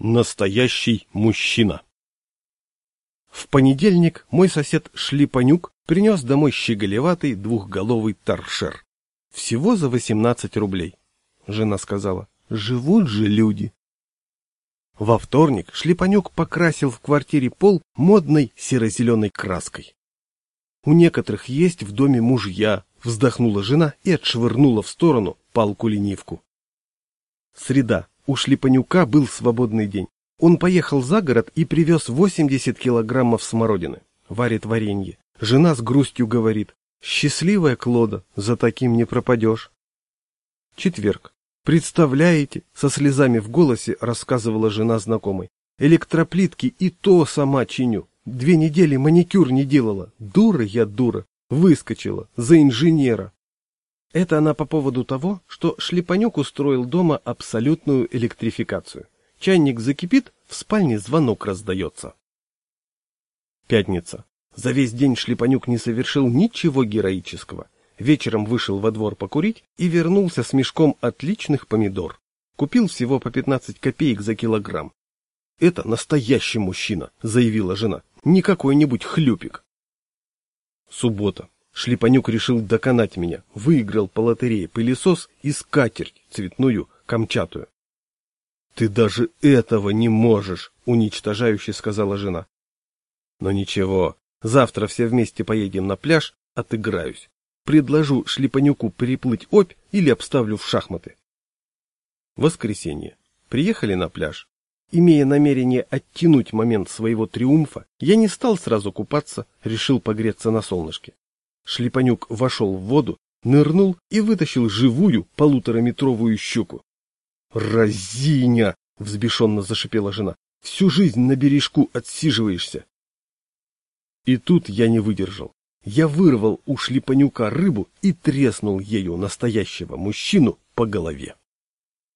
Настоящий мужчина. В понедельник мой сосед Шлипанюк принес домой щеголеватый двухголовый торшер. Всего за 18 рублей. Жена сказала, живут же люди. Во вторник Шлипанюк покрасил в квартире пол модной серо-зеленой краской. У некоторых есть в доме мужья, вздохнула жена и отшвырнула в сторону палку-ленивку. Среда, у Шлипанюка был свободный день. Он поехал за город и привез 80 килограммов смородины. Варит варенье. Жена с грустью говорит, «Счастливая Клода, за таким не пропадешь». Четверг. Представляете, со слезами в голосе рассказывала жена знакомой. Электроплитки и то сама чиню. Две недели маникюр не делала. Дура я дура. Выскочила. За инженера. Это она по поводу того, что Шлепанюк устроил дома абсолютную электрификацию. Чайник закипит, в спальне звонок раздается. Пятница. За весь день Шлепанюк не совершил ничего героического. Вечером вышел во двор покурить и вернулся с мешком отличных помидор. Купил всего по 15 копеек за килограмм. «Это настоящий мужчина», — заявила жена, — «не какой-нибудь хлюпик». Суббота. Шлепанюк решил доконать меня, выиграл по лотерее пылесос и скатерть цветную, камчатую. «Ты даже этого не можешь!» — уничтожающе сказала жена. «Но ничего, завтра все вместе поедем на пляж, отыграюсь. Предложу Шлепанюку переплыть опь или обставлю в шахматы». Воскресенье. Приехали на пляж. Имея намерение оттянуть момент своего триумфа, я не стал сразу купаться, решил погреться на солнышке. Шлепанюк вошел в воду, нырнул и вытащил живую полутораметровую щуку. «Разиня!» — взбешенно зашипела жена. «Всю жизнь на бережку отсиживаешься!» И тут я не выдержал. Я вырвал у шлепанюка рыбу и треснул ею настоящего мужчину по голове.